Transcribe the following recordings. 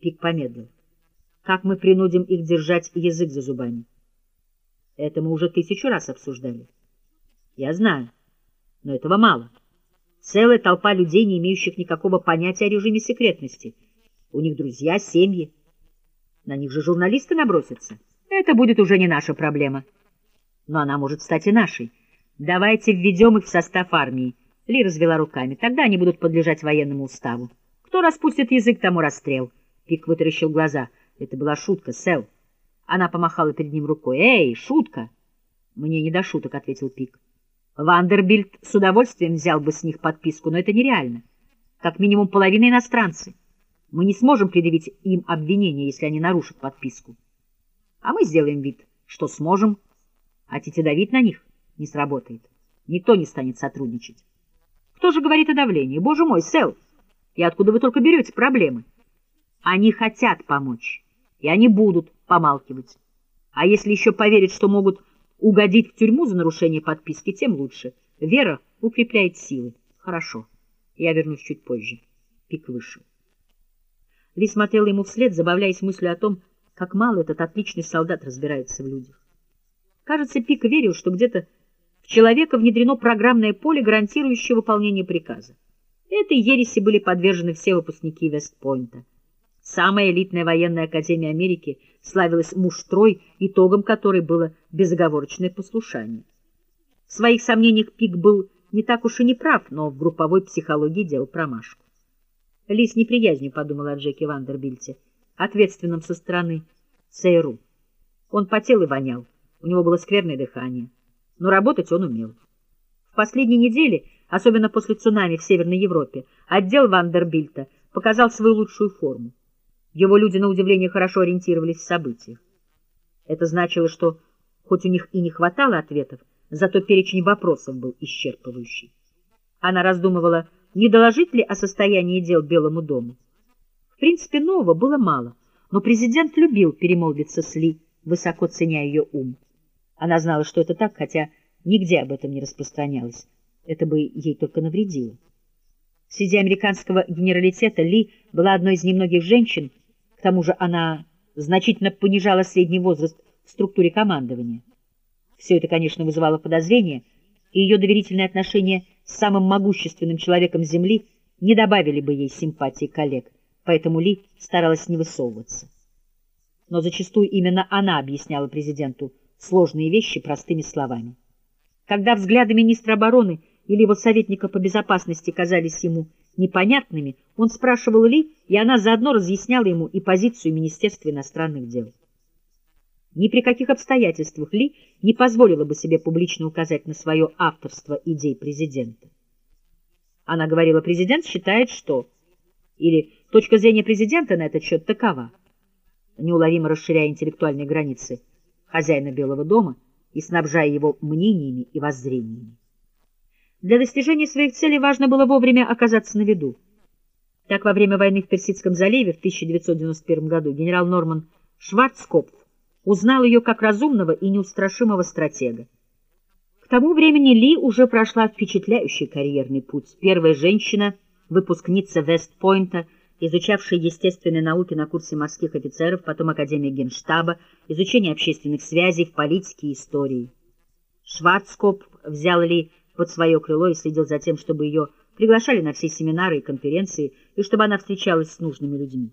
Пик помедлил. Как мы принудим их держать язык за зубами? Это мы уже тысячу раз обсуждали. Я знаю, но этого мало. Целая толпа людей, не имеющих никакого понятия о режиме секретности. У них друзья, семьи. На них же журналисты набросятся. Это будет уже не наша проблема. Но она может стать и нашей. Давайте введем их в состав армии. Ли развела руками. Тогда они будут подлежать военному уставу. Кто распустит язык, тому расстрел. Пик вытаращил глаза. Это была шутка, Сэл. Она помахала перед ним рукой. «Эй, шутка!» «Мне не до шуток», — ответил Пик. Вандербильд с удовольствием взял бы с них подписку, но это нереально. Как минимум половина иностранцы. Мы не сможем предъявить им обвинение, если они нарушат подписку. А мы сделаем вид, что сможем. Хотите давить на них? Не сработает. Никто не станет сотрудничать. Кто же говорит о давлении? Боже мой, Сэл, и откуда вы только берете проблемы? Они хотят помочь, и они будут помалкивать. А если еще поверят, что могут Угодить в тюрьму за нарушение подписки, тем лучше. Вера укрепляет силы. Хорошо. Я вернусь чуть позже. Пик вышел. Ли смотрела ему вслед, забавляясь мыслью о том, как мало этот отличный солдат разбирается в людях. Кажется, Пик верил, что где-то в человека внедрено программное поле, гарантирующее выполнение приказа. Этой ереси были подвержены все выпускники Вестпойнта. Самая элитная военная академия Америки славилась муштрой, итогом которой было безоговорочное послушание. В своих сомнениях Пик был не так уж и не прав, но в групповой психологии делал промашку. Ли с неприязнью подумала о Джеки Вандербильте, ответственном со стороны ЦРУ. Он потел и вонял, у него было скверное дыхание, но работать он умел. В последние недели, особенно после цунами в Северной Европе, отдел Вандербильта показал свою лучшую форму. Его люди, на удивление, хорошо ориентировались в событиях. Это значило, что, хоть у них и не хватало ответов, зато перечень вопросов был исчерпывающий. Она раздумывала, не доложить ли о состоянии дел Белому дому. В принципе, нового было мало, но президент любил перемолвиться с Ли, высоко ценя ее ум. Она знала, что это так, хотя нигде об этом не распространялось. Это бы ей только навредило. Среди американского генералитета Ли была одной из немногих женщин, к тому же она значительно понижала средний возраст в структуре командования. Все это, конечно, вызывало подозрения, и ее доверительные отношения с самым могущественным человеком Земли не добавили бы ей симпатии коллег, поэтому Ли старалась не высовываться. Но зачастую именно она объясняла президенту сложные вещи простыми словами. Когда взгляды министра обороны или его советника по безопасности казались ему непонятными, он спрашивал Ли, и она заодно разъясняла ему и позицию Министерства иностранных дел. Ни при каких обстоятельствах Ли не позволила бы себе публично указать на свое авторство идей президента. Она говорила, президент считает, что... Или точка зрения президента на этот счет такова, неуловимо расширяя интеллектуальные границы хозяина Белого дома и снабжая его мнениями и воззрениями. Для достижения своих целей важно было вовремя оказаться на виду. Так, во время войны в Персидском заливе в 1991 году генерал Норман Шварцкопф узнал ее как разумного и неустрашимого стратега. К тому времени Ли уже прошла впечатляющий карьерный путь. Первая женщина, выпускница Вестпойнта, изучавшая естественные науки на курсе морских офицеров, потом Академия Генштаба, изучение общественных связей в политике и истории. Шварцкопф взял Ли под свое крыло и следил за тем, чтобы ее приглашали на все семинары и конференции, и чтобы она встречалась с нужными людьми.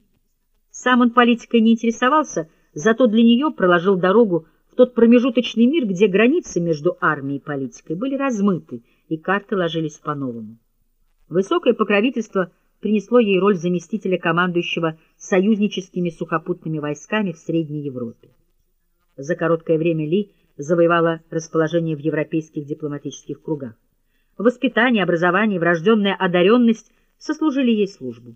Сам он политикой не интересовался, зато для нее проложил дорогу в тот промежуточный мир, где границы между армией и политикой были размыты, и карты ложились по-новому. Высокое покровительство принесло ей роль заместителя командующего союзническими сухопутными войсками в Средней Европе. За короткое время Ли завоевала расположение в европейских дипломатических кругах. Воспитание, образование, врожденная одаренность сослужили ей службу.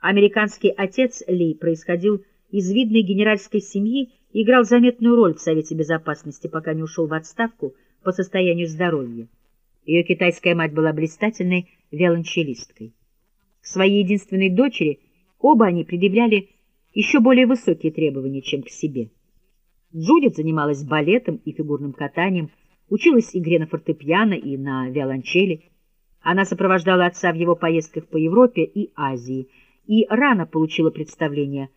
Американский отец Ли происходил из видной генеральской семьи и играл заметную роль в Совете Безопасности, пока не ушел в отставку по состоянию здоровья. Ее китайская мать была блистательной виолончелисткой. К своей единственной дочери оба они предъявляли еще более высокие требования, чем к себе. Джудит занималась балетом и фигурным катанием, училась игре на фортепиано и на виолончели. Она сопровождала отца в его поездках по Европе и Азии и рано получила представление